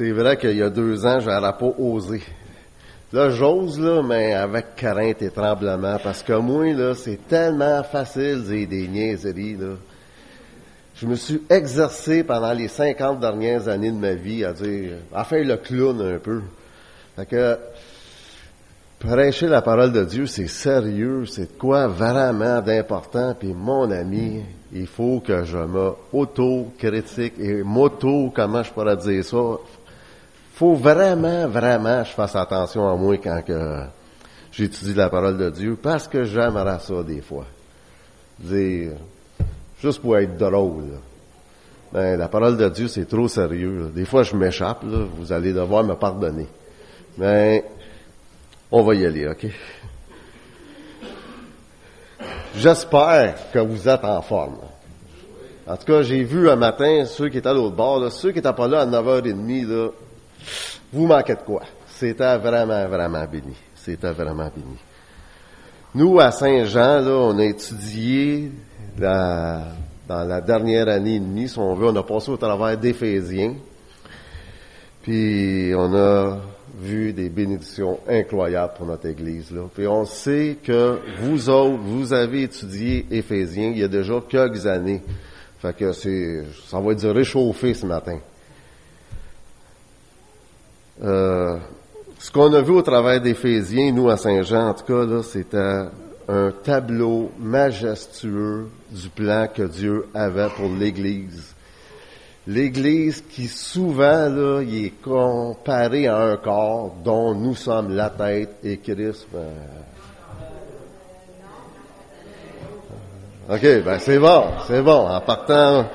C'est vrai qu'il y a deux ans, j'aurais pas osé. Là, j'ose, là, mais avec crainte et tremblement, parce que moi, là, c'est tellement facile de dire des niaiseries, là. Je me suis exercé pendant les 50 dernières années de ma vie à dire, à faire le clown un peu. Fait que, prêcher la parole de Dieu, c'est sérieux, c'est quoi vraiment d'important, puis mon ami, il faut que je me auto-critique et m'auto, comment je pourrais dire ça, faut vraiment, vraiment, je fasse attention à moi quand j'étudie la parole de Dieu, parce que j'aimerais ça des fois. Dire, juste pour être drôle. Ben, la parole de Dieu, c'est trop sérieux. Des fois, je m'échappe, vous allez devoir me pardonner. Mais, on va y aller, OK? J'espère que vous êtes en forme. En tout cas, j'ai vu un matin ceux qui étaient à l'autre bord, ceux qui n'étaient pas là à 9h30, là, vous manquez de quoi? C'était vraiment, vraiment béni. C'était vraiment béni. Nous, à Saint-Jean, là, on a étudié dans la dernière année et demie, si on veut, on a passé au travers d'Éphésiens. Puis on a vu des bénédictions incroyables pour notre Église. Là. Puis on sait que vous autres, vous avez étudié Éphésiens il y a déjà quelques années. Fait que c'est, ça va être du réchauffé ce matin. Euh, ce qu'on a vu au travers d'Éphésiens, nous à Saint-Jean, en tout cas, c'était un tableau majestueux du plan que Dieu avait pour l'Église. L'Église qui souvent là, est comparé à un corps dont nous sommes la tête et Christ. Ben... Ok, ben c'est bon, c'est bon. En partant,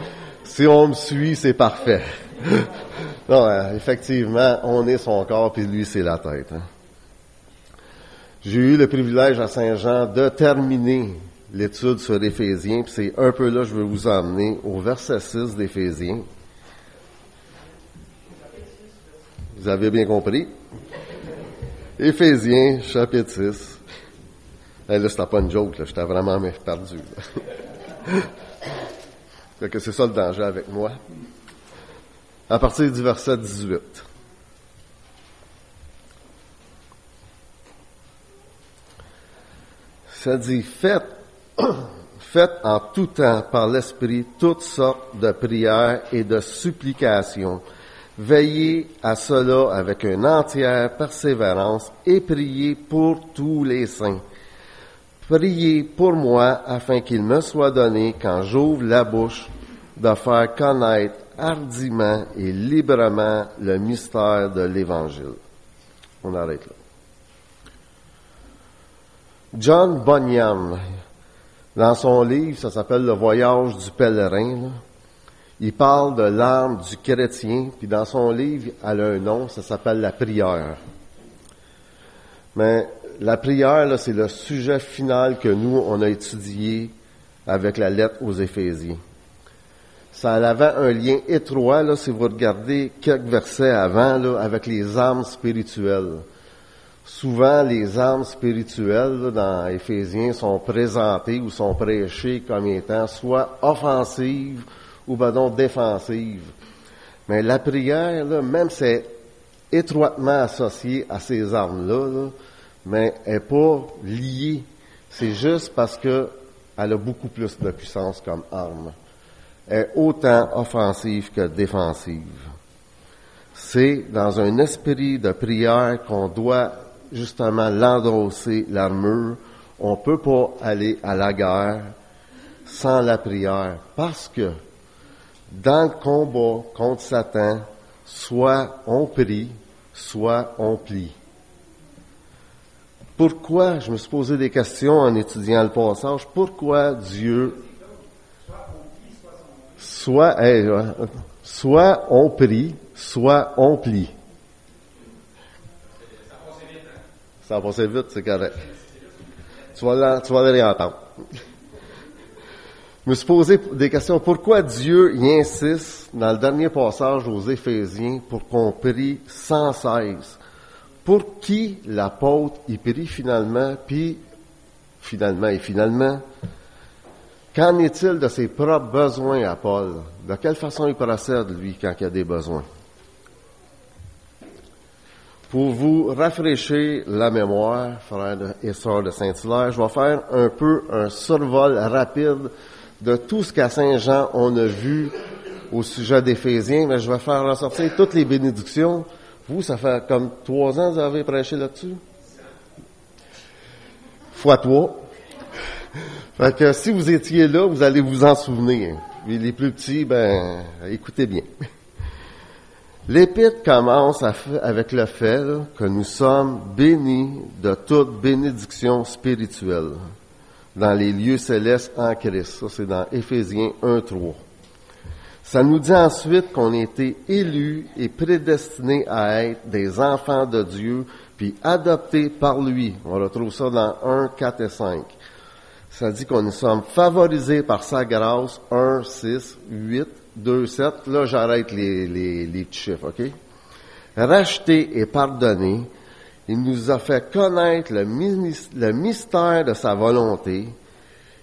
si on me suit, c'est parfait. non, euh, effectivement, on est son corps, puis lui, c'est la tête. Hein. J'ai eu le privilège à Saint-Jean de terminer l'étude sur l'Éphésiens, puis c'est un peu là que je veux vous emmener au verset 6 d'Éphésiens. Vous avez bien compris? Éphésiens, chapitre 6. Hey, là, c'était pas une joke, là. J'étais vraiment perdu. fait que c'est ça le danger avec moi à partir du verset 18. Ça dit, faites, faites en tout temps par l'Esprit toutes sortes de prières et de supplications. Veillez à cela avec une entière persévérance et priez pour tous les saints. Priez pour moi afin qu'il me soit donné, quand j'ouvre la bouche, de faire connaître hardiment et librement le mystère de l'Évangile. On arrête là. John Bunyan, dans son livre, ça s'appelle Le voyage du pèlerin, il parle de l'âme du chrétien, puis dans son livre, elle a un nom, ça s'appelle la prière. Mais la prière, c'est le sujet final que nous, on a étudié avec la lettre aux Éphésiens ça avait un lien étroit, là, si vous regardez quelques versets avant, là, avec les armes spirituelles. Souvent, les armes spirituelles, dans Éphésiens, sont présentées ou sont prêchées comme étant soit offensives ou ben donc défensives. Mais la prière, là, même c'est étroitement associé à ces armes-là, là, mais elle n'est pas liée. C'est juste parce que elle a beaucoup plus de puissance comme arme est autant offensive que défensive. C'est dans un esprit de prière qu'on doit justement l'endosser l'armure. On peut pas aller à la guerre sans la prière parce que dans le combat contre Satan, soit on prie, soit on plie. Pourquoi, je me suis posé des questions en étudiant le passage, pourquoi Dieu soit, soit on prie, soit on plie. Ça va passer vite, c'est correct. Tu vas, tu vas les entendre. Je me suis posé des questions. Pourquoi Dieu y insiste dans le dernier passage aux Éphésiens pour qu'on prie sans cesse? Pour qui l'apôtre y prie finalement, puis finalement et finalement, Qu'en est-il de ses propres besoins à Paul? De quelle façon il procède, lui, quand il a des besoins? Pour vous rafraîchir la mémoire, frères et sœurs de Saint-Hilaire, je vais faire un peu un survol rapide de tout ce qu'à Saint-Jean on a vu au sujet d'Éphésiens, mais je vais faire ressortir toutes les bénédictions. Vous, ça fait comme trois ans que vous avez prêché là-dessus? Fois trois. Fait que si vous étiez là, vous allez vous en souvenir. Les plus petits, ben, écoutez bien. L'épître commence avec le fait que nous sommes bénis de toute bénédiction spirituelle dans les lieux célestes en Christ. Ça, c'est dans Éphésiens 1, 3. Ça nous dit ensuite qu'on a été élus et prédestinés à être des enfants de Dieu, puis adoptés par lui. On retrouve ça dans 1, 4 et 5. Ça dit qu'on nous sommes favorisés par sa grâce, 1, 6, 8, 2, 7. Là, j'arrête les, les, les chiffres, OK? Racheté et pardonné, il nous a fait connaître le, le mystère de sa volonté.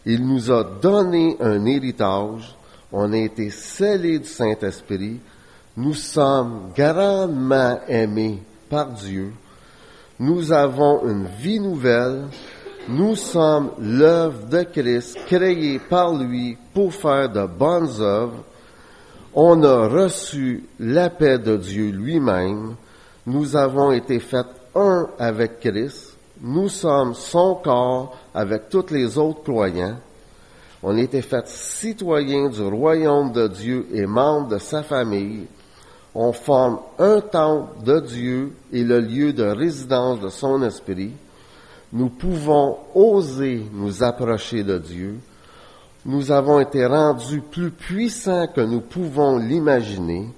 Il nous a donné un héritage on a été scellés du Saint-Esprit, nous sommes grandement aimés par Dieu, nous avons une vie nouvelle, nous sommes l'œuvre de Christ créée par lui pour faire de bonnes œuvres, on a reçu la paix de Dieu lui-même, nous avons été faits un avec Christ, nous sommes son corps avec tous les autres croyants, on était fait citoyens du royaume de Dieu et membres de sa famille. On forme un temple de Dieu et le lieu de résidence de son esprit. Nous pouvons oser nous approcher de Dieu. Nous avons été rendus plus puissants que nous pouvons l'imaginer.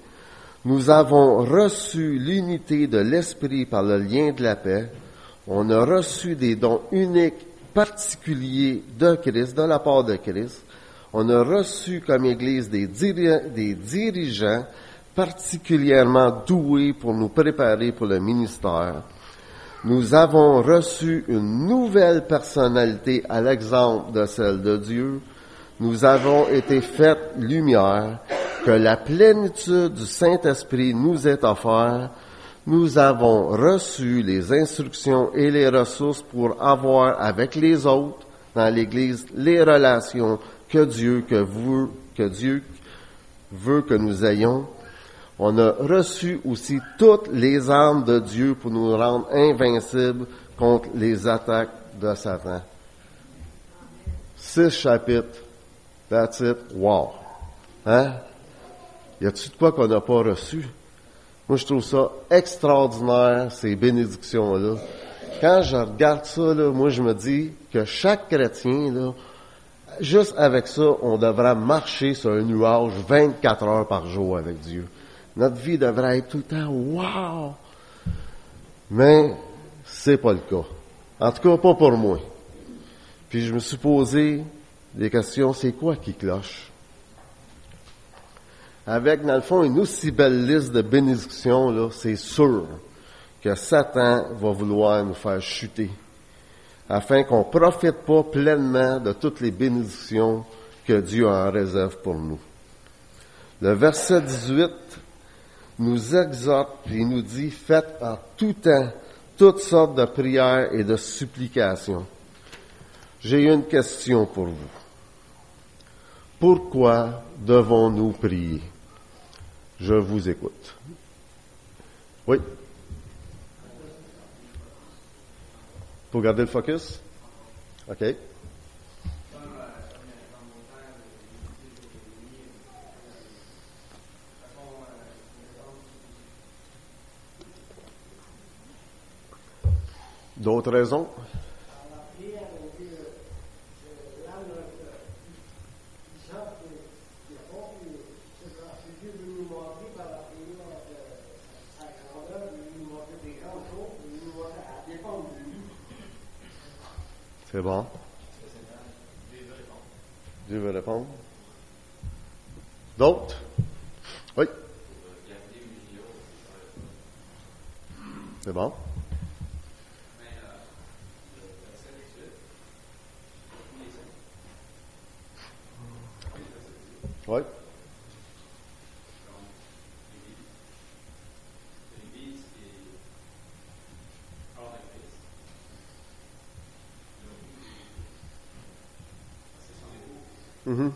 Nous avons reçu l'unité de l'Esprit par le lien de la paix. On a reçu des dons uniques particulier de Christ, de la part de Christ. On a reçu comme Église des, des dirigeants particulièrement doués pour nous préparer pour le ministère. Nous avons reçu une nouvelle personnalité à l'exemple de celle de Dieu. Nous avons été faits lumière, que la plénitude du Saint-Esprit nous est offerte nous avons reçu les instructions et les ressources pour avoir avec les autres dans l'Église les relations que Dieu, que vous, que Dieu veut que nous ayons. On a reçu aussi toutes les armes de Dieu pour nous rendre invincibles contre les attaques de Satan. Six chapitres. That's it. Wow. Hein? Y a-t-il de quoi qu'on n'a pas reçu? Moi, je trouve ça extraordinaire, ces bénédictions-là. Quand je regarde ça, là, moi, je me dis que chaque chrétien, là, juste avec ça, on devrait marcher sur un nuage 24 heures par jour avec Dieu. Notre vie devrait être tout le temps wow! Mais c'est pas le cas. En tout cas, pas pour moi. Puis je me suis posé des questions, c'est quoi qui cloche? avec, dans le fond, une aussi belle liste de bénédictions, là, c'est sûr que Satan va vouloir nous faire chuter, afin qu'on profite pas pleinement de toutes les bénédictions que Dieu a en réserve pour nous. Le verset 18 nous exhorte et nous dit, faites en tout temps toutes sortes de prières et de supplications. J'ai une question pour vous. Pourquoi devons-nous prier? Je vous écoute. Oui. Pour garder le focus? OK. D'autres raisons? C'est bon. Dieu veut répondre. D'autres? Oui. C'est bon. Oui. Mhm.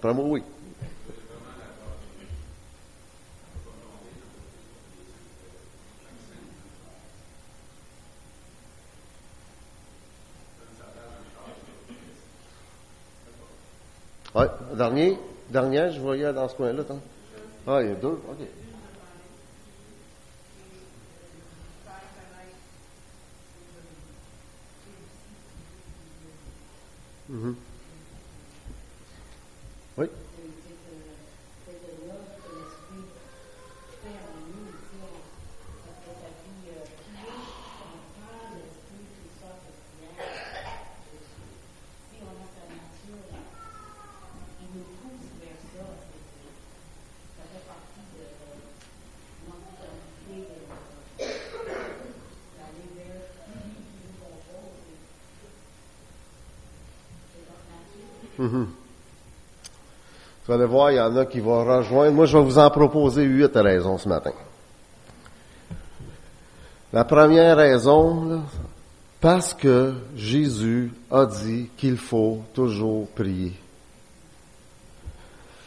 Après moi, oui. Oui, dernier, dernier, je voyais dans ce coin-là. Ah, il y a deux, ok. Mhm. Vous allez voir, il y en a qui vont rejoindre. Moi, je vais vous en proposer huit raisons ce matin. La première raison, parce que Jésus a dit qu'il faut toujours prier.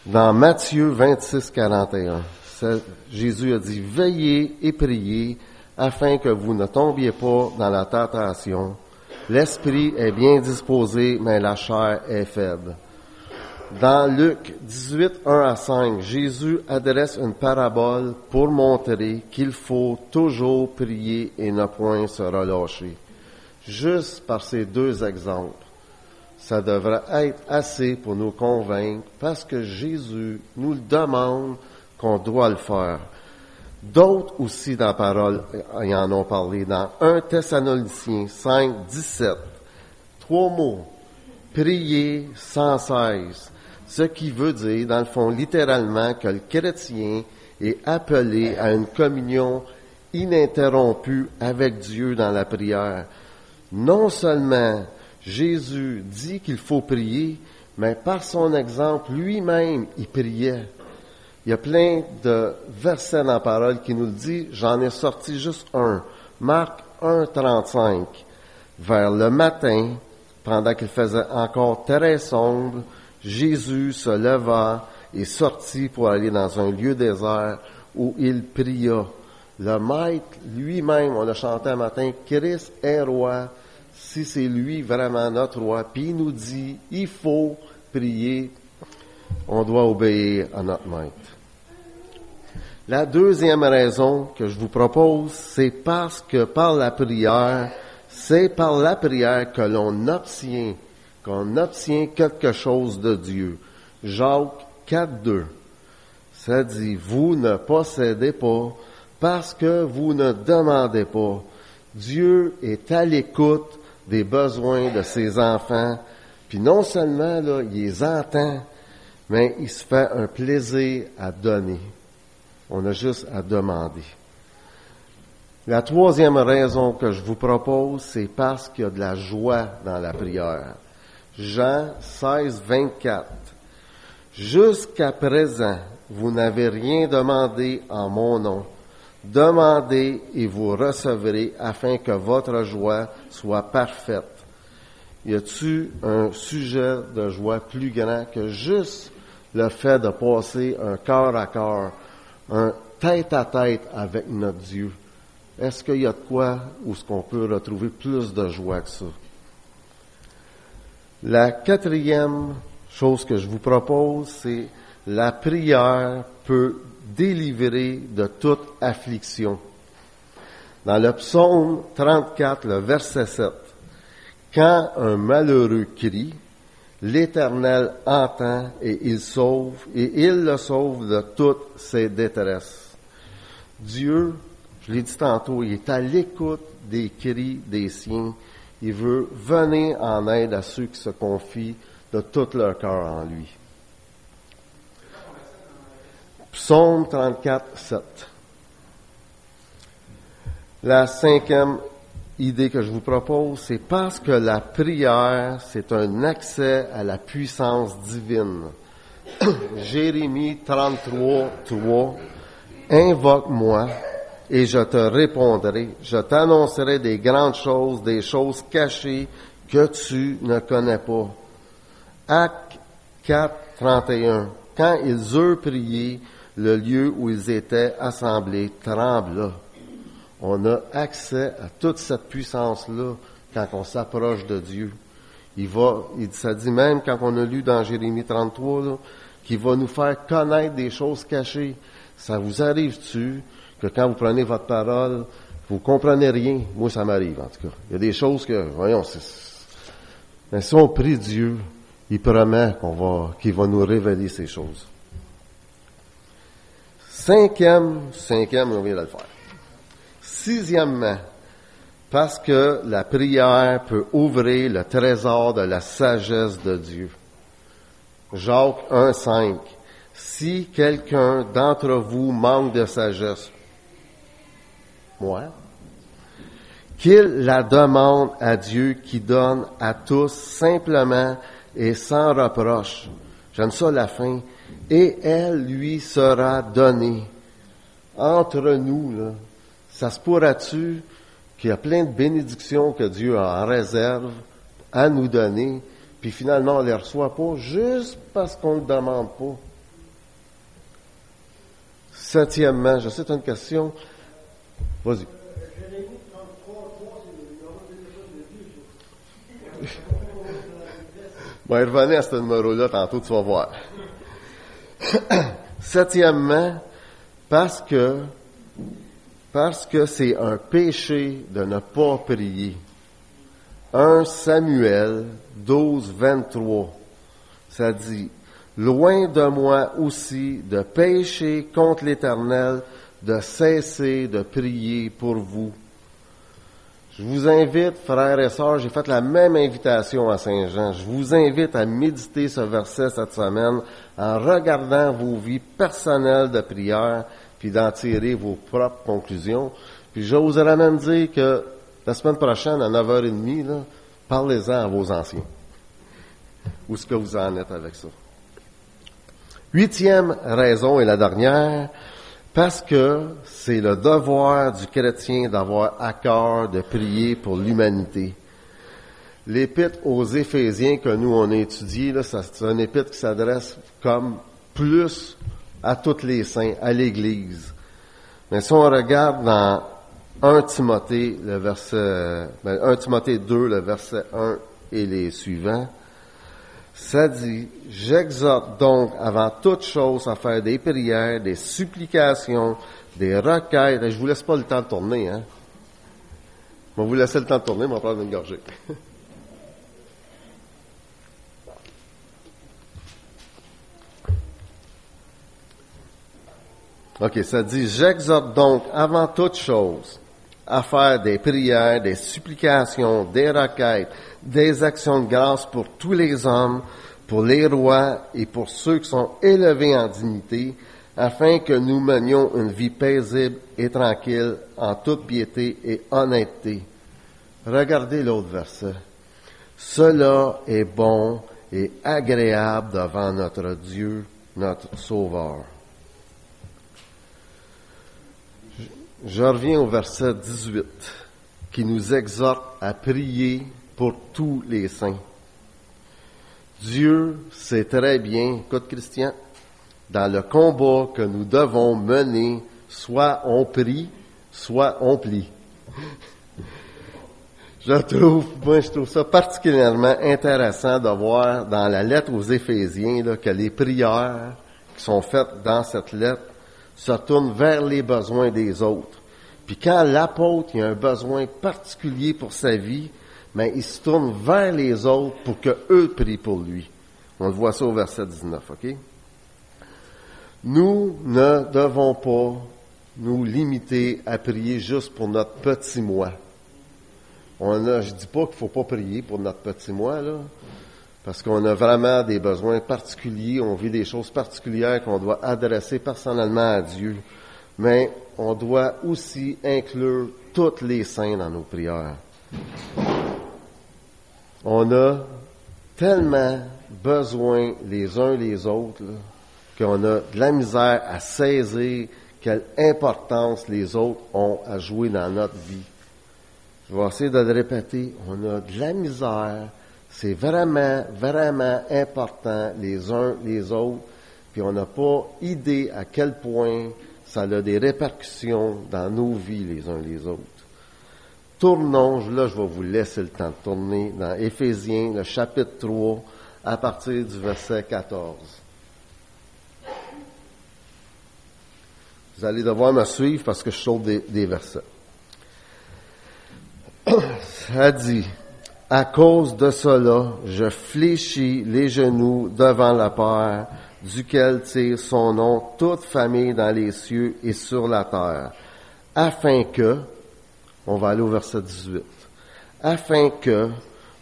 Dans Matthieu 26, 41, c'est- Jésus a dit, veillez et priez afin que vous ne tombiez pas dans la tentation. L'esprit est bien disposé, mais la chair est faible. Dans Luc 18, 1 à 5, Jésus adresse une parabole pour montrer qu'il faut toujours prier et ne point se relâcher. Juste par ces deux exemples, ça devrait être assez pour nous convaincre parce que Jésus nous le demande qu'on doit le faire. D'autres aussi dans la parole euh, y en ont parlé. Dans 1 Thessaloniciens 5, 17, trois mots. Prier sans cesse. Ce qui veut dire, dans le fond, littéralement, que le chrétien est appelé à une communion ininterrompue avec Dieu dans la prière. Non seulement Jésus dit qu'il faut prier, mais par son exemple, lui-même, il priait. Il y a plein de versets dans la parole qui nous le dit. J'en ai sorti juste un. Marc 1, 35. Vers le matin, pendant qu'il faisait encore très sombre, Jésus se leva et sortit pour aller dans un lieu désert où il pria. Le maître lui-même, on a chanté un matin, Christ est roi, si c'est lui vraiment notre roi. Puis il nous dit, il faut prier, on doit obéir à notre maître. La deuxième raison que je vous propose, c'est parce que par la prière, c'est par la prière que l'on obtient, qu'on obtient quelque chose de Dieu. Jacques 4, 2. Ça dit, vous ne possédez pas parce que vous ne demandez pas. Dieu est à l'écoute des besoins de ses enfants, puis non seulement là, il les entend, mais il se fait un plaisir à donner. On a juste à demander. La troisième raison que je vous propose, c'est parce qu'il y a de la joie dans la prière. Jean 16, 24. Jusqu'à présent, vous n'avez rien demandé en mon nom. Demandez et vous recevrez afin que votre joie soit parfaite. Y a-t-il un sujet de joie plus grand que juste le fait de passer un corps à corps, un tête à tête avec notre Dieu? Est-ce qu'il y a de quoi où ce qu'on peut retrouver plus de joie que ça? La quatrième chose que je vous propose, c'est la prière peut délivrer de toute affliction. Dans le psaume 34, le verset 7, quand un malheureux crie, l'Éternel entend et il sauve, et il le sauve de toutes ses détresses. Dieu, je l'ai dit tantôt, il est à l'écoute des cris des siens. Il veut venir en aide à ceux qui se confient de tout leur cœur en lui. Psaume 34, 7. La cinquième idée que je vous propose, c'est parce que la prière, c'est un accès à la puissance divine. Jérémie 33, 3. Invoque-moi et je te répondrai. Je t'annoncerai des grandes choses, des choses cachées que tu ne connais pas. Acte 4, 31. Quand ils eurent prié, le lieu où ils étaient assemblés trembla. On a accès à toute cette puissance-là quand on s'approche de Dieu. Il va, ça dit même quand on a lu dans Jérémie 33, qu'il va nous faire connaître des choses cachées. Ça vous arrive-tu que quand vous prenez votre parole, vous comprenez rien? Moi, ça m'arrive, en tout cas. Il y a des choses que, voyons, mais si on prie Dieu, il promet qu'on va, qu'il va nous révéler ces choses. Cinquième, cinquième, on vient de le faire. Sixièmement, parce que la prière peut ouvrir le trésor de la sagesse de Dieu. Jacques 1, 5. Si quelqu'un d'entre vous manque de sagesse, moi, qu'il la demande à Dieu qui donne à tous simplement et sans reproche. J'aime ça la fin. Et elle lui sera donnée. Entre nous, là, ça se pourra-tu qu'il y a plein de bénédictions que Dieu a en réserve à nous donner, puis finalement on ne les reçoit pas juste parce qu'on ne le demande pas? Septièmement, je sais, une question. Vas-y. On va revenir à ce numéro-là tantôt, tu vas voir. Septièmement, parce que, parce que c'est un péché de ne pas prier. 1 Samuel 12, 23, ça dit, Loin de moi aussi de pécher contre l'Éternel, de cesser de prier pour vous. Je vous invite, frères et sœurs, j'ai fait la même invitation à Saint Jean. Je vous invite à méditer ce verset cette semaine en regardant vos vies personnelles de prière, puis d'en tirer vos propres conclusions. Puis j'oserais même dire que la semaine prochaine, à 9h30, parlez-en à vos anciens. Où est-ce que vous en êtes avec ça? Huitième raison et la dernière, parce que c'est le devoir du chrétien d'avoir à cœur de prier pour l'humanité. L'épître aux Éphésiens que nous on a étudié, c'est un épître qui s'adresse comme plus à tous les saints, à l'Église. Mais si on regarde dans 1 Timothée, le verset, 1 ben, Timothée 2, le verset 1 et les suivants, ça dit, j'exhorte donc avant toute chose à faire des prières, des supplications, des requêtes. Je vous laisse pas le temps de tourner, hein. Vous laisser le temps de tourner, mais on va prendre une gorgée. OK, ça dit, j'exhorte donc avant toute chose à faire des prières, des supplications, des requêtes, des actions de grâce pour tous les hommes, pour les rois et pour ceux qui sont élevés en dignité, afin que nous menions une vie paisible et tranquille en toute piété et honnêteté. Regardez l'autre verset. Cela est bon et agréable devant notre Dieu, notre Sauveur. Je reviens au verset 18 qui nous exhorte à prier pour tous les saints. Dieu sait très bien, écoute Christian, dans le combat que nous devons mener, soit on prie, soit on plie. Je trouve, moi, je trouve ça particulièrement intéressant de voir dans la lettre aux Éphésiens que les prières qui sont faites dans cette lettre se tournent vers les besoins des autres. Puis quand l'apôtre a un besoin particulier pour sa vie, mais il se tourne vers les autres pour que eux prient pour lui. On le voit ça au verset 19, ok? Nous ne devons pas nous limiter à prier juste pour notre petit moi. On a, je dis pas qu'il faut pas prier pour notre petit moi, là, parce qu'on a vraiment des besoins particuliers, on vit des choses particulières qu'on doit adresser personnellement à Dieu. Mais on doit aussi inclure toutes les saints dans nos prières. On a tellement besoin les uns les autres qu'on a de la misère à saisir quelle importance les autres ont à jouer dans notre vie. Je vais essayer de le répéter. On a de la misère. C'est vraiment, vraiment important les uns les autres. Puis on n'a pas idée à quel point ça a des répercussions dans nos vies les uns les autres. Tournons, là je vais vous laisser le temps de tourner dans Éphésiens, le chapitre 3, à partir du verset 14. Vous allez devoir me suivre parce que je saute des, des versets. Ça dit, à cause de cela, je fléchis les genoux devant la Père, duquel tire son nom toute famille dans les cieux et sur la terre, afin que, on va aller au verset 18, afin que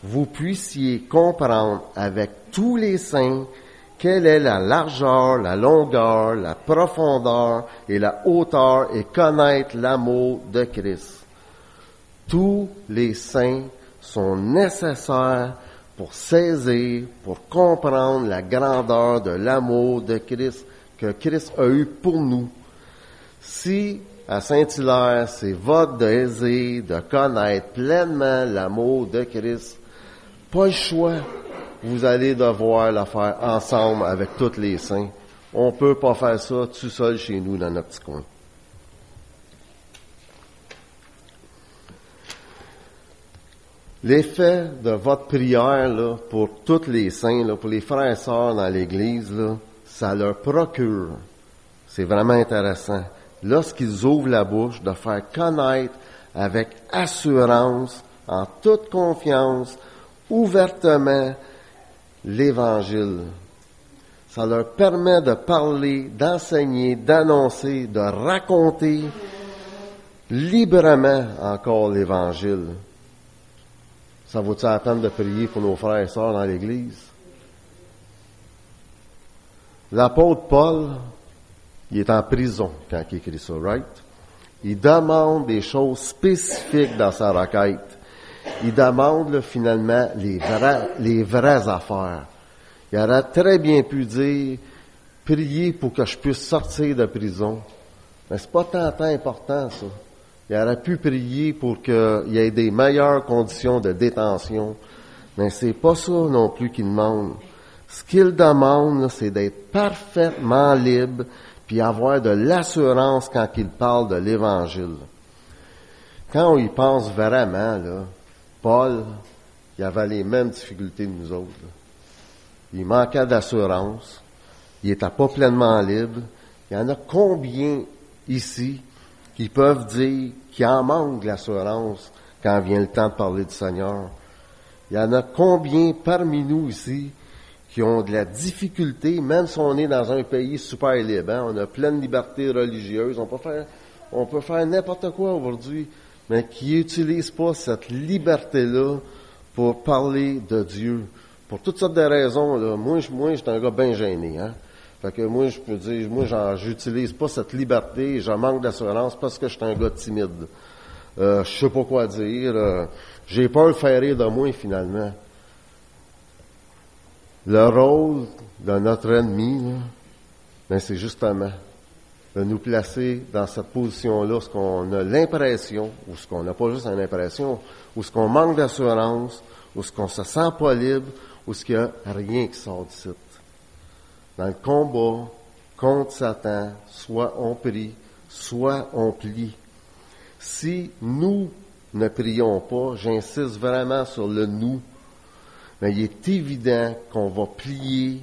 vous puissiez comprendre avec tous les saints quelle est la largeur, la longueur, la profondeur et la hauteur et connaître l'amour de Christ. Tous les saints sont nécessaires pour saisir, pour comprendre la grandeur de l'amour de Christ que Christ a eu pour nous. Si à Saint-Hilaire, c'est votre désir de connaître pleinement l'amour de Christ, pas le choix. Vous allez devoir le faire ensemble avec tous les saints. On peut pas faire ça tout seul chez nous dans notre petit coin. L'effet de votre prière là, pour tous les saints, là, pour les frères et sœurs dans l'Église, là, ça leur procure, c'est vraiment intéressant, lorsqu'ils ouvrent la bouche, de faire connaître avec assurance, en toute confiance, ouvertement, l'Évangile. Ça leur permet de parler, d'enseigner, d'annoncer, de raconter librement encore l'Évangile. Ça vaut-il la de prier pour nos frères et sœurs dans l'Église? L'apôtre Paul, il est en prison quand il écrit ça, right? Il demande des choses spécifiques dans sa requête. Il demande finalement les vraies, les vraies affaires. Il aurait très bien pu dire, prier pour que je puisse sortir de prison. Mais c'est pas tant, tant important, ça. Il aurait pu prier pour qu'il y ait des meilleures conditions de détention. Mais c'est pas ça non plus qu'il demande. Ce qu'il demande, c'est d'être parfaitement libre puis avoir de l'assurance quand il parle de l'Évangile. Quand on y pense vraiment, Paul, il avait les mêmes difficultés que nous autres. Il manquait d'assurance. Il n'était pas pleinement libre. Il y en a combien ici qui peuvent dire qu'il en manque l'assurance quand vient le temps de parler du Seigneur. Il y en a combien parmi nous ici qui ont de la difficulté, même si on est dans un pays super libre, hein, on a pleine liberté religieuse, on peut faire, on peut faire n'importe quoi aujourd'hui, mais qui n'utilisent pas cette liberté-là pour parler de Dieu. Pour toutes sortes de raisons. Moi, je, moi, je suis un gars bien gêné, hein. Fait que moi, je peux dire, moi, j'utilise pas cette liberté, je manque d'assurance parce que je suis un gars timide. Euh, je sais pas quoi dire. Euh, j'ai peur de faire rire de moi, finalement. Le rôle de notre ennemi, ben, c'est justement de nous placer dans cette position-là, ce qu'on a l'impression, ou ce qu'on n'a pas juste l'impression, ou ce qu'on manque d'assurance, ou ce qu'on se sent pas libre, ou ce qu'il n'y a rien qui sort du site dans le combat contre Satan, soit on prie, soit on plie. Si nous ne prions pas, j'insiste vraiment sur le nous, mais il est évident qu'on va plier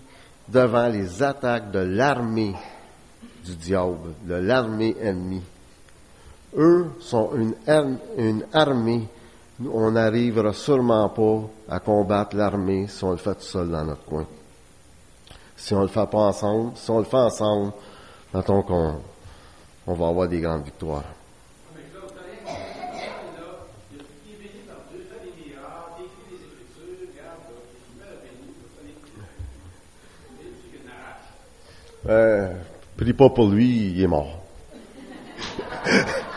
devant les attaques de l'armée du diable, de l'armée ennemie. Eux sont une, armée. On n'arrivera sûrement pas à combattre l'armée si on le fait tout seul dans notre coin si on le fait pas ensemble. Si on le fait ensemble, mettons qu'on on va avoir des grandes victoires. Euh, prie pas pour lui, il est mort.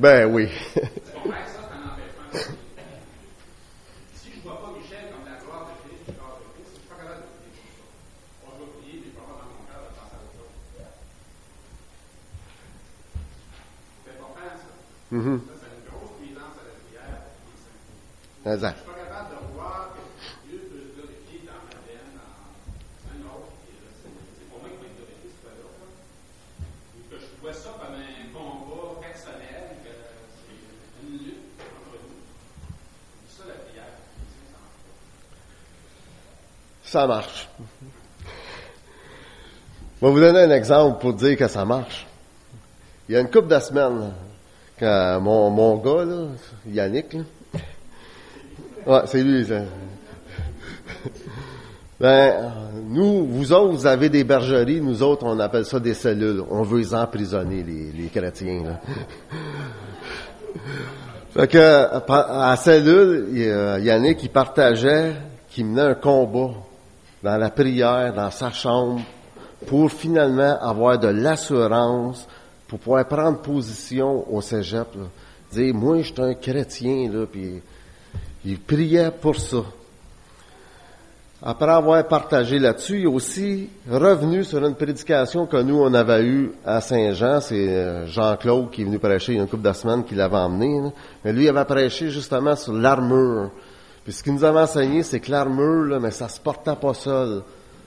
Ben oui. si je vois pas Michel Mhm. Ça, c'est une grosse nuisance à la prière pour les saints. Exact. Je suis pas capable de voir que Dieu peut se glorifier dans ma veine, en un autre, et là, c'est c'est pour moi qui m'a glorifié, c'est pas l'autre. là. Ou que je vois ça comme un combat personnel, que c'est une lutte entre nous. C'est ça la prière. C'est ça, ça marche. Je vais vous donner un exemple pour dire que ça marche. Il y a une couple de semaines, quand mon, mon gars, là, Yannick, là, ouais, c'est lui. Ben, nous, vous autres, vous avez des bergeries, nous autres, on appelle ça des cellules. On veut les emprisonner, les, les chrétiens, là. Fait que, à cellule, Yannick, il partageait qu'il menait un combat dans la prière, dans sa chambre, pour finalement avoir de l'assurance, pour pouvoir prendre position au cégep, là. Dire, moi, je suis un chrétien, là, puis il priait pour ça. Après avoir partagé là-dessus, il est aussi revenu sur une prédication que nous, on avait eue à Saint-Jean. C'est euh, Jean-Claude qui est venu prêcher il y a une couple de semaines qui l'avait emmené. là. Mais lui, il avait prêché justement sur l'armure. Puis ce qu'il nous avait enseigné, c'est que l'armure, là, mais ça se portait pas seul.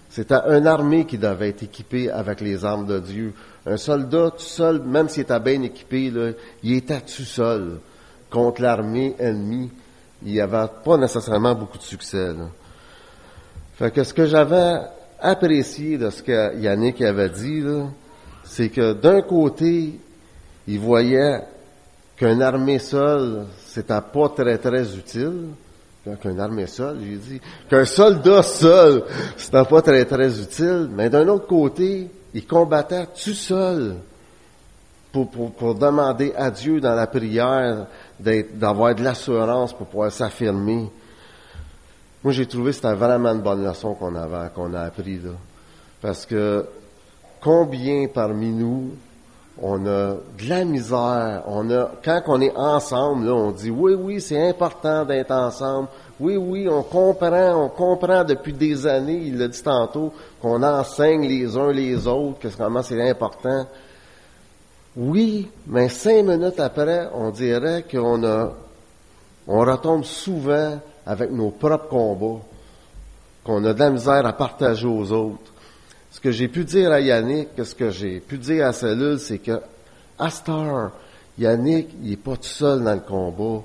C'était une armée qui devait être équipée avec les armes de Dieu. Un soldat tout seul, même s'il était bien équipé, là, il était tout seul contre l'armée ennemie. Il n'y avait pas nécessairement beaucoup de succès. Là. Fait que ce que j'avais apprécié de ce que Yannick avait dit, là, c'est que d'un côté, il voyait qu'une armée seule, c'était pas très, très utile. Qu'une armée seule, j'ai dit. Qu'un soldat seul, c'était pas très, très utile. Mais d'un autre côté, il combattait tout seul pour, pour, pour demander à Dieu dans la prière d'avoir de l'assurance pour pouvoir s'affirmer. Moi, j'ai trouvé que c'était vraiment une bonne leçon qu'on avait, qu'on a appris là. Parce que combien parmi nous on a de la misère, on a quand on est ensemble on dit oui oui, c'est important d'être ensemble. Oui oui, on comprend, on comprend depuis des années, il l'a dit tantôt, qu'on enseigne les uns les autres que comment c'est important. Oui, mais cinq minutes après, on dirait qu'on a on retombe souvent avec nos propres combats, qu'on a de la misère à partager aux autres. Ce que j'ai pu dire à Yannick, ce que j'ai pu dire à Cellule, c'est que à Yannick, il n'est pas tout seul dans le combat,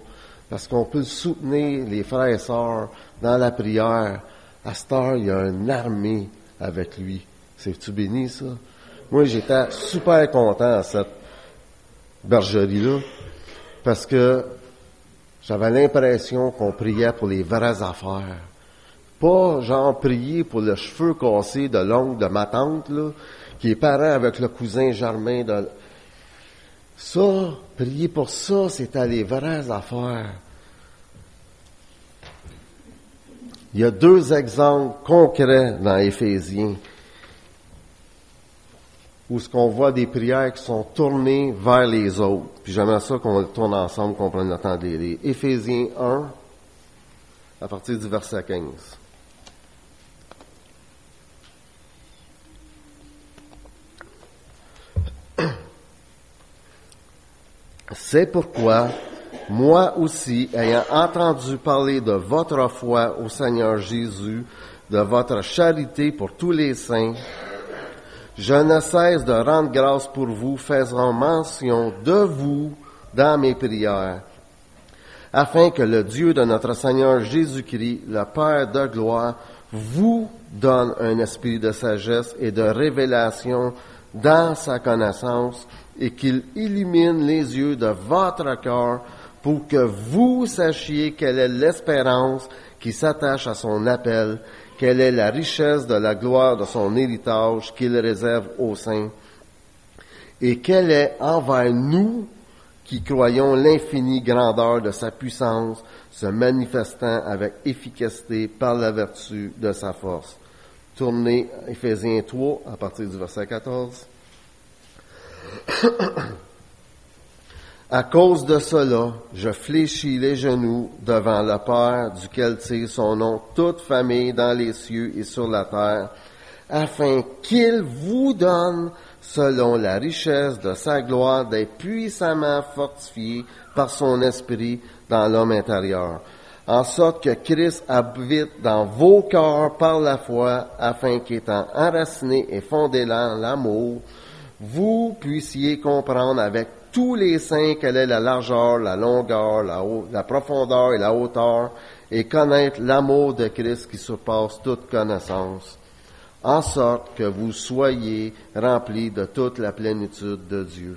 parce qu'on peut soutenir, les frères et sœurs, dans la prière. À il y a une armée avec lui. C'est-tu béni, ça? Moi, j'étais super content à cette bergerie-là, parce que j'avais l'impression qu'on priait pour les vraies affaires. Pas genre prier pour le cheveu cassé de l'oncle de ma tante, là, qui est parent avec le cousin Germain de... Ça, prier pour ça, c'était les vraies affaires. Il y a deux exemples concrets dans Éphésiens où ce qu'on voit des prières qui sont tournées vers les autres. Puis j'aimerais ça qu'on le tourne ensemble, qu'on prenne le temps de les lire. Éphésiens 1, à partir du verset 15. C'est pourquoi, moi aussi, ayant entendu parler de votre foi au Seigneur Jésus, de votre charité pour tous les saints, je ne cesse de rendre grâce pour vous, faisant mention de vous dans mes prières, afin que le Dieu de notre Seigneur Jésus-Christ, le Père de gloire, vous donne un esprit de sagesse et de révélation dans sa connaissance et qu'il illumine les yeux de votre cœur pour que vous sachiez quelle est l'espérance qui s'attache à son appel, quelle est la richesse de la gloire de son héritage qu'il réserve aux saints, et quelle est envers nous qui croyons l'infinie grandeur de sa puissance, se manifestant avec efficacité par la vertu de sa force. Tournez Ephésiens 3 à partir du verset 14. À cause de cela, je fléchis les genoux devant le Père duquel tire son nom toute famille dans les cieux et sur la terre, afin qu'il vous donne selon la richesse de sa gloire, d'être puissamment fortifié par son esprit dans l'homme intérieur, en sorte que Christ habite dans vos cœurs par la foi, afin qu'étant enraciné et fondé dans l'amour, vous puissiez comprendre avec tous les saints quelle est la largeur, la longueur, la, profondeur et la hauteur, et connaître l'amour de Christ qui surpasse toute connaissance, en sorte que vous soyez remplis de toute la plénitude de Dieu.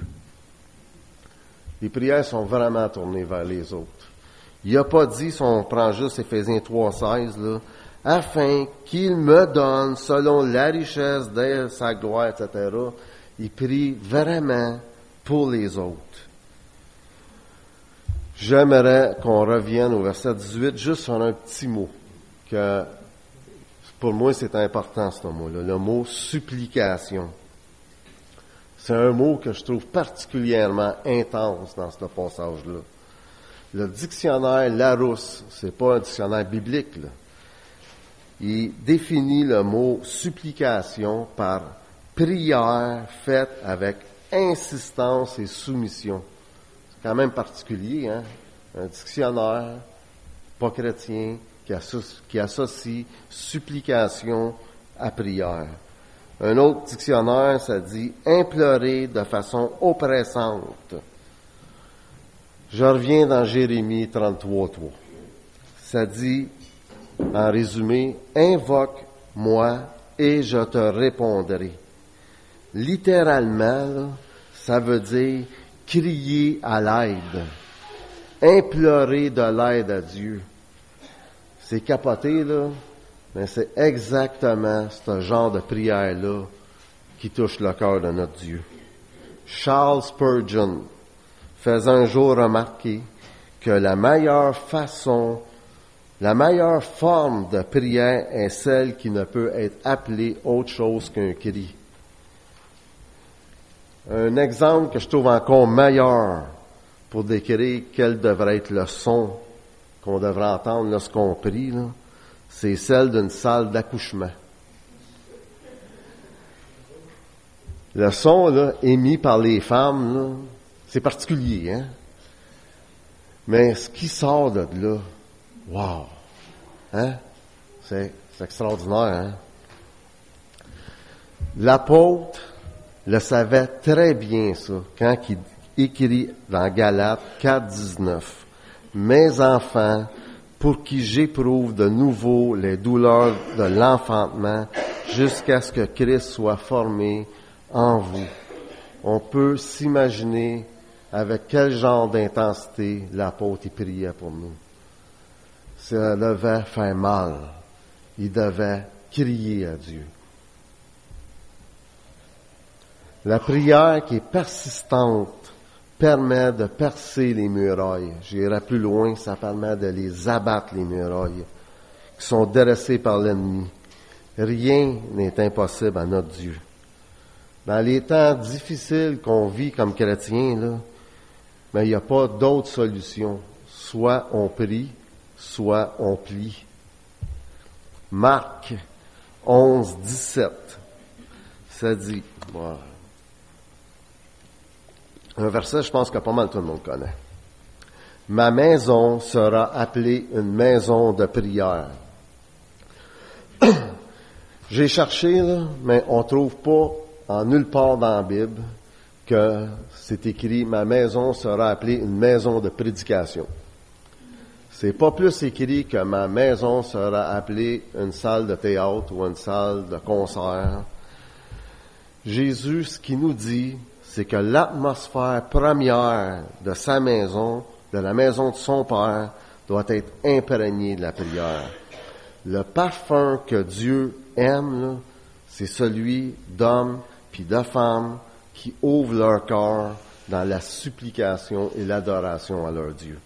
Les prières sont vraiment tournées vers les autres. Il n'a pas dit, si on prend juste Éphésiens 3.16, là, afin qu'il me donne, selon la richesse de sa gloire, etc. Il prie vraiment pour les autres. J'aimerais qu'on revienne au verset 18 juste sur un petit mot, pour moi c'est important ce mot-là, le mot supplication. C'est un mot que je trouve particulièrement intense dans ce passage-là. Le dictionnaire Larousse, c'est pas un dictionnaire biblique, là. Il définit le mot supplication par prière faite avec insistance et soumission. C'est quand même particulier, hein? Un dictionnaire pas chrétien qui associe, qui associe supplication à prière. Un autre dictionnaire, ça dit implorer de façon oppressante. Je reviens dans Jérémie 33, 3. Ça dit, en résumé, invoque-moi et je te répondrai. Littéralement, ça veut dire crier à l'aide, implorer de l'aide à Dieu. C'est capoté, là, mais c'est exactement ce genre de prière-là qui touche le cœur de notre Dieu. Charles Spurgeon faisait un jour remarquer que la meilleure façon, la meilleure forme de prière est celle qui ne peut être appelée autre chose qu'un cri. Un exemple que je trouve encore meilleur pour décrire quel devrait être le son qu'on devrait entendre lorsqu'on prie, c'est celle d'une salle d'accouchement. Le son là, émis par les femmes, c'est particulier, hein? Mais ce qui sort de là, wow! Hein? C'est extraordinaire, hein? L'apôtre le savait très bien, ça, quand il écrit dans Galates 4, 19. Mes enfants, pour qui j'éprouve de nouveau les douleurs de l'enfantement jusqu'à ce que Christ soit formé en vous. On peut s'imaginer avec quel genre d'intensité l'apôtre priait pour nous. Ça devait faire mal. Il devait crier à Dieu. La prière qui est persistante permet de percer les murailles. J'irai plus loin, ça permet de les abattre, les murailles, qui sont dressées par l'ennemi. Rien n'est impossible à notre Dieu. Dans les temps difficiles qu'on vit comme chrétiens, mais il n'y a pas d'autre solution. Soit on prie, soit on plie. Marc 11, 17, ça dit. Un verset, je pense que pas mal tout le monde connaît. Ma maison sera appelée une maison de prière. J'ai cherché, là, mais on trouve pas en nulle part dans la Bible que c'est écrit ma maison sera appelée une maison de prédication. C'est pas plus écrit que ma maison sera appelée une salle de théâtre ou une salle de concert. Jésus, ce qu'il nous dit, c'est que l'atmosphère première de sa maison, de la maison de son Père, doit être imprégnée de la prière. Le parfum que Dieu aime, c'est celui d'hommes puis de femmes qui ouvrent leur cœur dans la supplication et l'adoration à leur Dieu.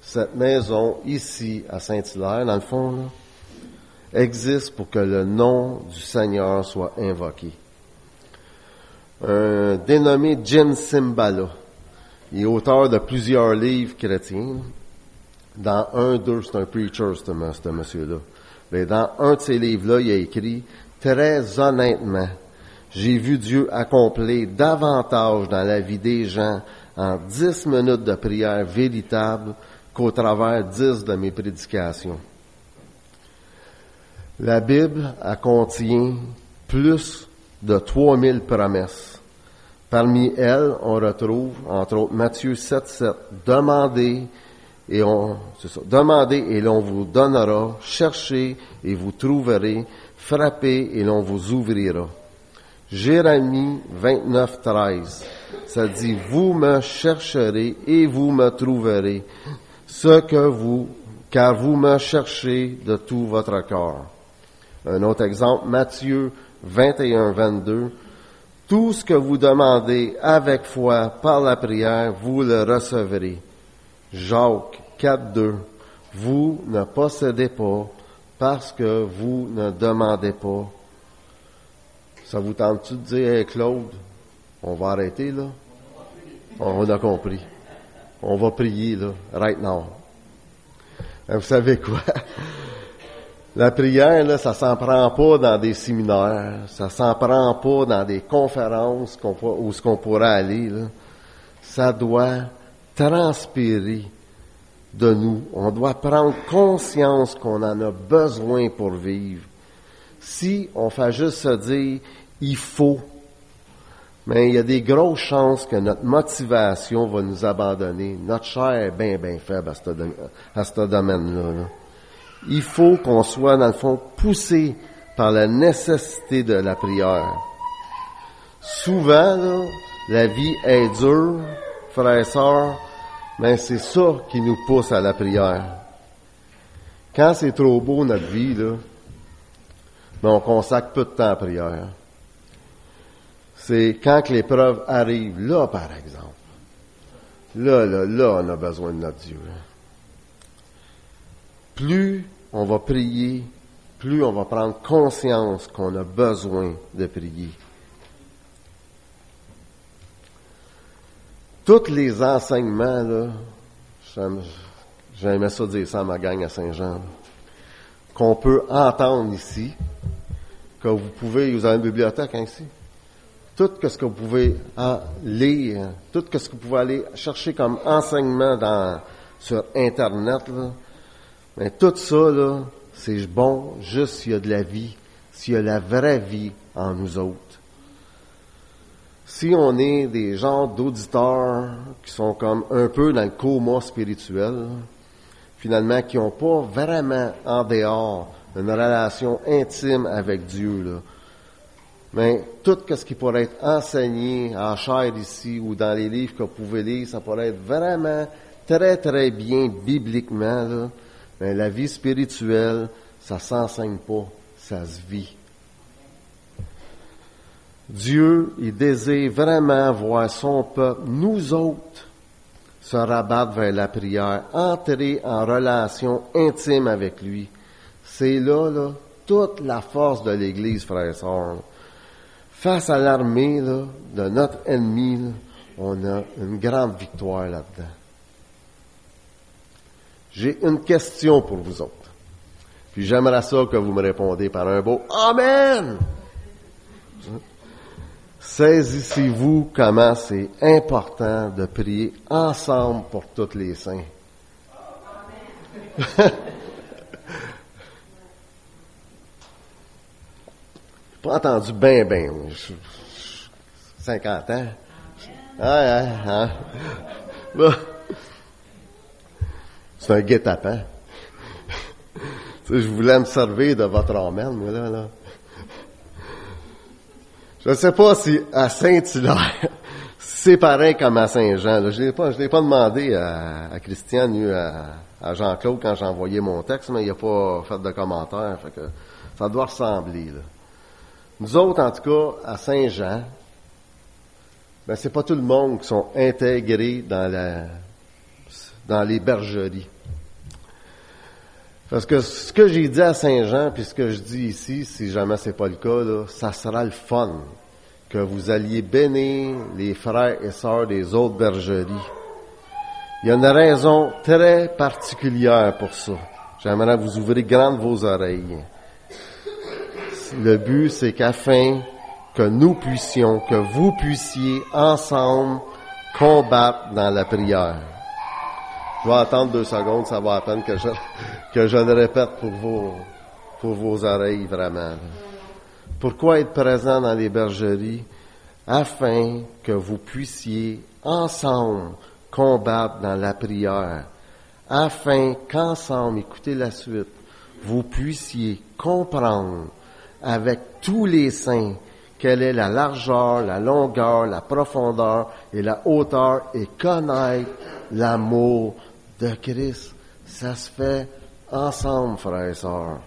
Cette maison ici à Saint-Hilaire, dans le fond, existe pour que le nom du Seigneur soit invoqué un dénommé Jim Simbala. Il est auteur de plusieurs livres chrétiens. Dans un d'eux, c'est un preacher, ce, monsieur-là. Mais dans un de ces livres-là, il a écrit, très honnêtement, J'ai vu Dieu accomplir davantage dans la vie des gens en dix minutes de prière véritable qu'au travers dix de mes prédications. La Bible contient plus de 3000 promesses. Parmi elles, on retrouve, entre autres, Matthieu 7, 7. Demandez et on, ça, demandez et l'on vous donnera, cherchez et vous trouverez, frappez et l'on vous ouvrira. Jérémie 29, 13. Ça dit, vous me chercherez et vous me trouverez, ce que vous, car vous me cherchez de tout votre corps. Un autre exemple, Matthieu 21, 22. Tout ce que vous demandez avec foi par la prière, vous le recevrez. Jacques 4, 2. Vous ne possédez pas parce que vous ne demandez pas. Ça vous tente-tu de dire, Claude, on va arrêter là? On a compris. On va prier là, right now. Vous savez quoi? La prière, là, ça s'en prend pas dans des séminaires, ça s'en prend pas dans des conférences où ce qu'on pourrait aller. Là. Ça doit transpirer de nous. On doit prendre conscience qu'on en a besoin pour vivre. Si on fait juste se dire il faut, mais il y a des grosses chances que notre motivation va nous abandonner. Notre chair est bien, bien faible à ce, domaine-là. là il faut qu'on soit, dans le fond, poussé par la nécessité de la prière. Souvent, la vie est dure, frères et sœurs, mais c'est ça qui nous pousse à la prière. Quand c'est trop beau notre vie, là, ben on consacre peu de temps à la prière. C'est quand que l'épreuve arrive, là par exemple. Là, là, là, on a besoin de notre Dieu. Plus on va prier, plus on va prendre conscience qu'on a besoin de prier. Tous les enseignements, là, j'aimais ça dire ça à ma gang à Saint-Jean, qu'on peut entendre ici, que vous pouvez, vous avez une bibliothèque hein, ici, tout ce que vous pouvez lire, tout ce que vous pouvez aller chercher comme enseignement sur Internet, mais tout ça, là, c'est bon juste s'il y a de la vie, s'il y a la vraie vie en nous autres. Si on est des gens d'auditeurs qui sont comme un peu dans le coma spirituel, finalement, qui n'ont pas vraiment en dehors une relation intime avec Dieu, là, mais tout ce qui pourrait être enseigné en chair ici ou dans les livres que vous pouvez lire, ça pourrait être vraiment très, très bien bibliquement, là, mais la vie spirituelle, ça s'enseigne pas, ça se vit. Dieu, il désire vraiment voir son peuple, nous autres, se rabattre vers la prière, entrer en relation intime avec lui. C'est là, là, toute la force de l'Église, frères et sœurs. Face à l'armée de notre ennemi, on a une grande victoire là-dedans. J'ai une question pour vous autres. Puis j'aimerais ça que vous me répondez par un beau Amen. Saisissez-vous comment c'est important de prier ensemble pour tous les saints. pas entendu bien, bien. 50 ans. Ah, ah, ah. C'est un guet-apens. je voulais me servir de votre amen, moi, là, là. Je ne sais pas si à Saint-Hilaire, c'est pareil comme à Saint-Jean. Je ne l'ai pas, demandé à, à Christian ni à, Jean-Claude quand j'ai envoyé mon texte, mais il n'a pas fait de commentaire. Ça doit ressembler. Nous autres, en tout cas, à Saint-Jean, ben, c'est pas tout le monde qui sont intégrés dans la, dans les bergeries. Parce que ce que j'ai dit à Saint-Jean, puis ce que je dis ici, si jamais c'est pas le cas, là, ça sera le fun que vous alliez bénir les frères et sœurs des autres bergeries. Il y a une raison très particulière pour ça. J'aimerais vous ouvrir grandes vos oreilles. Le but, c'est qu'afin que nous puissions, que vous puissiez ensemble combattre dans la prière. Je vais attendre deux secondes, ça va peine que je, que je le répète pour vos, pour vos oreilles vraiment. Pourquoi être présent dans les bergeries? Afin que vous puissiez ensemble combattre dans la prière. Afin qu'ensemble, écoutez la suite, vous puissiez comprendre avec tous les saints quelle est la largeur, la longueur, la profondeur et la hauteur et connaître l'amour de Christ. Ça se fait ensemble, frères et sœurs.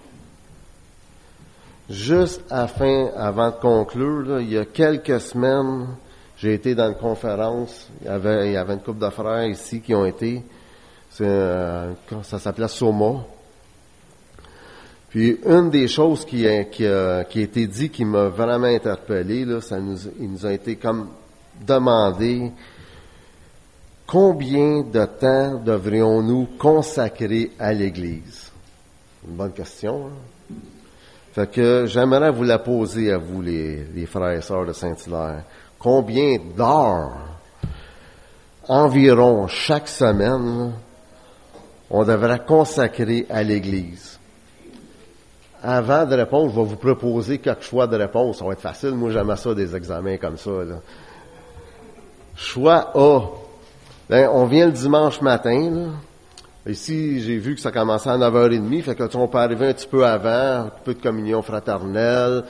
Juste afin, avant de conclure, il y a quelques semaines, j'ai été dans une conférence, il y avait, une couple de frères ici qui ont été, euh, ça s'appelait? Soma. Puis une des choses qui a, été dit qui m'a vraiment interpellé, ça nous, il nous a été comme demandé combien de temps devrions-nous consacrer à l'Église? Une bonne question. Hein? Fait que j'aimerais vous la poser à vous, les, frères et sœurs de Saint-Hilaire. Combien d'heures environ chaque semaine on devrait consacrer à l'Église? Avant de répondre, je vais vous proposer quelques choix de réponse. Ça va être facile. Moi, j'aime ça, des examens comme ça. Choix A. Ben, on vient le dimanche matin. Là. Ici, j'ai vu que ça commençait à 9h30. Fait que on peut arriver un petit peu avant, un peu de communion fraternelle.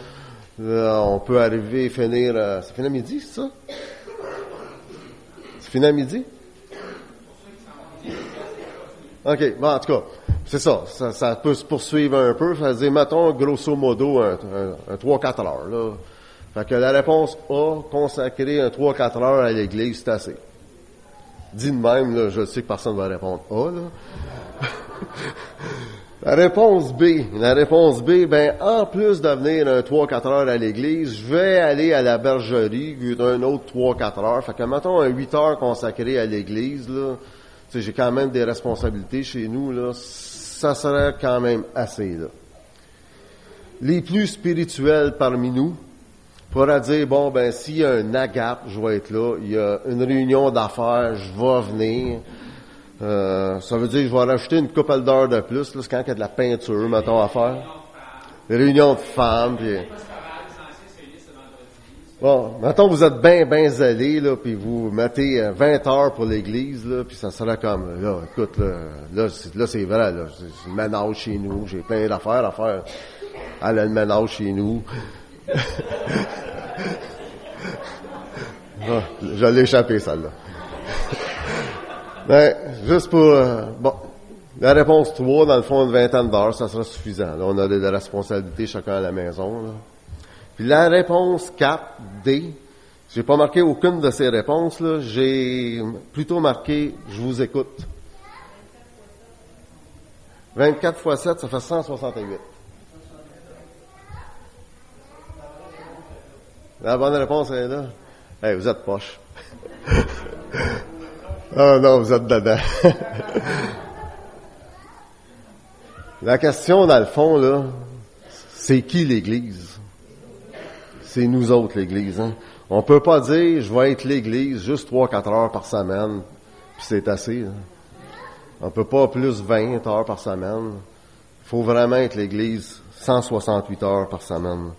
on peut arriver, finir... Euh, c'est fini à midi, c'est ça? C'est fini à midi? OK. Bon, en tout cas, c'est ça, ça, peut se poursuivre un peu. Ça veut dire, mettons, grosso modo, un, 3-4 heures. Là. Fait que la réponse A, consacrer un 3-4 heures à l'Église, c'est assez. Dit de même, là, je sais que personne ne va répondre A. Là. la réponse B. La réponse B, ben, en plus de venir un 3-4 heures à l'Église, je vais aller à la bergerie, un autre 3-4 heures. Fait que, mettons, un 8 heures consacré à l'Église, là, j'ai quand même des responsabilités chez nous, là ça serait quand même assez. Là. Les plus spirituels parmi nous pourraient dire, bon, ben s'il y a un agape, je vais être là. Il y a une réunion d'affaires, je vais venir. Euh, ça veut dire que je vais rajouter une couple d'heures de plus, là, c'est quand il y a de la peinture, mettons, à faire. Des réunions de femmes, puis... Bon, maintenant vous êtes bien, bien zélé, là, puis vous mettez 20 euh, heures pour l'église, là, puis ça sera comme, là, écoute, là, là, c'est, là, c'est vrai, là, c'est le ménage chez nous, j'ai plein d'affaires à faire. Elle le ménage chez nous. ah, je l'ai échappé, celle-là. Mais, juste pour, euh, bon, la réponse 3, dans le fond, une vingtaine d'heures, ça sera suffisant. Là, on a des responsabilités chacun à la maison, là. Puis la réponse 4D, j'ai pas marqué aucune de ces réponses, là. J'ai plutôt marqué je vous écoute. 24 fois 7, ça fait 168. La bonne réponse est là. Hey, vous êtes poche. oh non, vous êtes dedans. La question, dans le fond, là, c'est qui l'Église? c'est nous autres, l'Église. Hein? On peut pas dire, je vais être l'Église juste trois, quatre heures par semaine, puis c'est assez. Hein? On peut pas plus 20 heures par semaine. Il faut vraiment être l'Église 168 heures par semaine.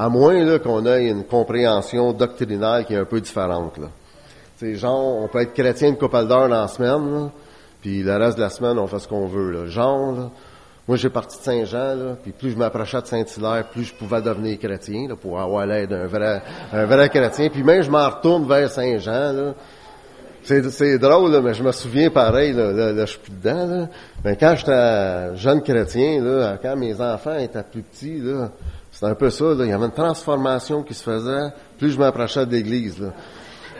À moins là, qu'on ait une compréhension doctrinale qui est un peu différente. Là. C'est genre, on peut être chrétien une couple d'heures dans la semaine, puis le reste de la semaine, on fait ce qu'on veut. Là. Genre, là, moi, j'ai parti de Saint-Jean, là, puis plus je m'approchais de Saint-Hilaire, plus je pouvais devenir chrétien, là, pour avoir l'aide d'un vrai, un vrai chrétien. Puis même, je m'en retourne vers Saint-Jean, là. C'est, drôle, là, mais je me souviens pareil, là, là, je suis plus dedans, là. Mais quand j'étais jeune chrétien, là, quand mes enfants étaient plus petits, là, c'était un peu ça, là. Il y avait une transformation qui se faisait, plus je m'approchais de l'église, là.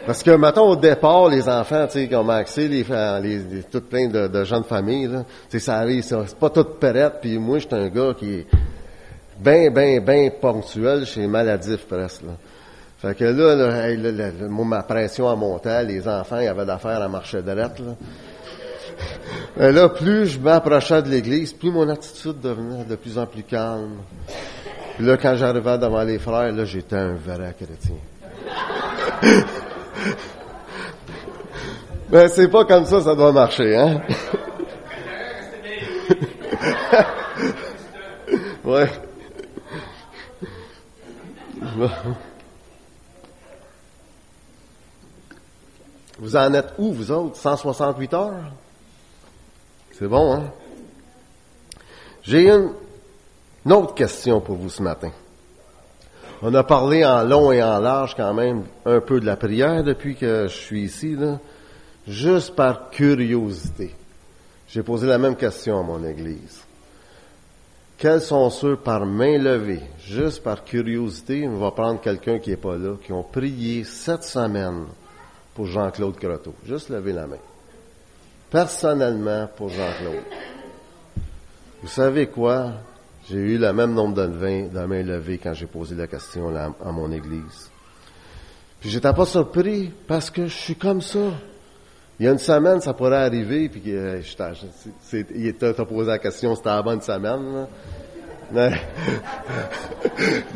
Parce que, mettons, au départ, les enfants, tu sais, qui ont accès, les, les, les, tout plein de, de jeunes familles, là, tu sais, ça c'est pas toute perette, puis moi, j'étais un gars qui est bien, bien, bien ponctuel, chez maladif presque, là. Fait que là, là, ma pression a monté, les enfants, il y avait d'affaires à marcher de là. Et là, plus je m'approchais de l'église, plus mon attitude devenait de plus en plus calme. Puis là, quand j'arrivais devant les frères, là, j'étais un vrai chrétien. Mais c'est pas comme ça, ça doit marcher, hein? ouais. Vous en êtes où, vous autres? 168 heures? C'est bon, hein? J'ai une, une autre question pour vous ce matin. On a parlé en long et en large quand même un peu de la prière depuis que je suis ici, là. Juste par curiosité. J'ai posé la même question à mon église. Quels sont ceux par main levée, juste par curiosité, on va prendre quelqu'un qui n'est pas là, qui ont prié cette semaine pour Jean-Claude Croteau? Juste lever la main. Personnellement pour Jean-Claude. Vous savez quoi? J'ai eu le même nombre de, de mains levées quand j'ai posé la question à mon église. Puis j'étais pas surpris parce que je suis comme ça. Il y a une semaine, ça pourrait arriver, puis euh, il t'a posé la question, c'était la bonne semaine.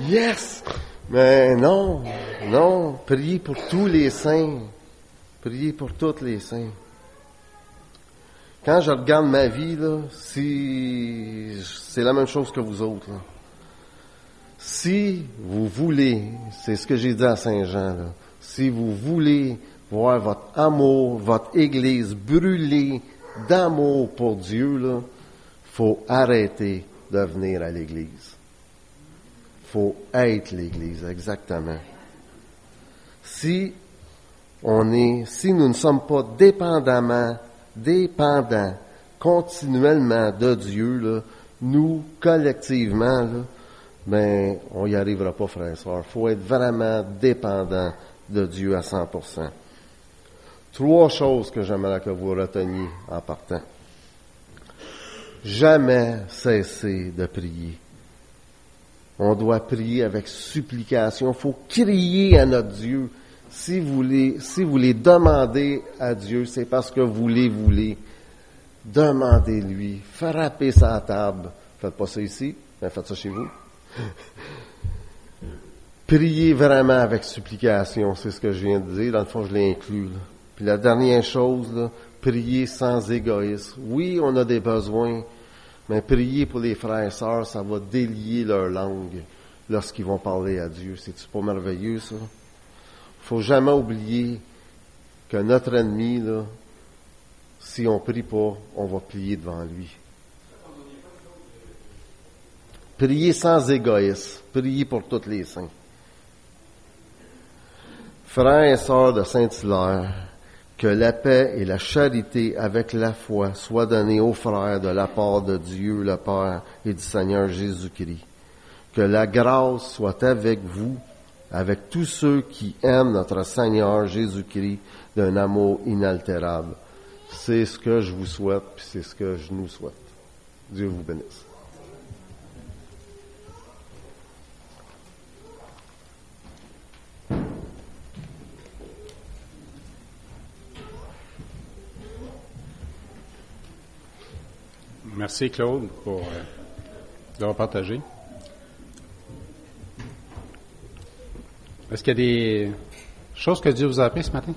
Yes! Mais non, non, priez pour tous les saints. Priez pour tous les saints. Quand je regarde ma vie, là, si, c'est la même chose que vous autres. Là. Si vous voulez, c'est ce que j'ai dit à Saint Jean, là, si vous voulez voir votre amour, votre Église brûler d'amour pour Dieu, là, faut arrêter de venir à l'Église. faut être l'Église, exactement. Si on est, si nous ne sommes pas dépendamment, dépendants continuellement de Dieu, nous, collectivement, là, ben, on n'y arrivera pas, frère et soeur. faut être vraiment dépendant de Dieu à 100%. Trois choses que j'aimerais que vous reteniez en partant. Jamais cesser de prier. On doit prier avec supplication. Il faut crier à notre Dieu. Si vous les, si vous demandez à Dieu, c'est parce que vous les voulez. Demandez-lui. Frappez sa table. Faites pas ça ici, mais faites ça chez vous. Priez vraiment avec supplication, c'est ce que je viens de dire. Dans le fond, je l'ai inclus. Puis la dernière chose, là, prier sans égoïsme. Oui, on a des besoins, mais prier pour les frères et sœurs, ça va délier leur langue lorsqu'ils vont parler à Dieu. C'est-tu pas merveilleux, ça? Faut jamais oublier que notre ennemi, si on prie pas, on va plier devant lui. Prier sans égoïsme. Prier pour tous les saints. Frères et sœurs de Saint-Hilaire, que la paix et la charité avec la foi soient données aux frères de la part de Dieu le Père et du Seigneur Jésus-Christ. Que la grâce soit avec vous, avec tous ceux qui aiment notre Seigneur Jésus-Christ d'un amour inaltérable. C'est ce que je vous souhaite, puis c'est ce que je nous souhaite. Dieu vous bénisse. Merci Claude pour euh, d'avoir partagé. Est-ce qu'il y a des choses que Dieu vous a appris ce matin?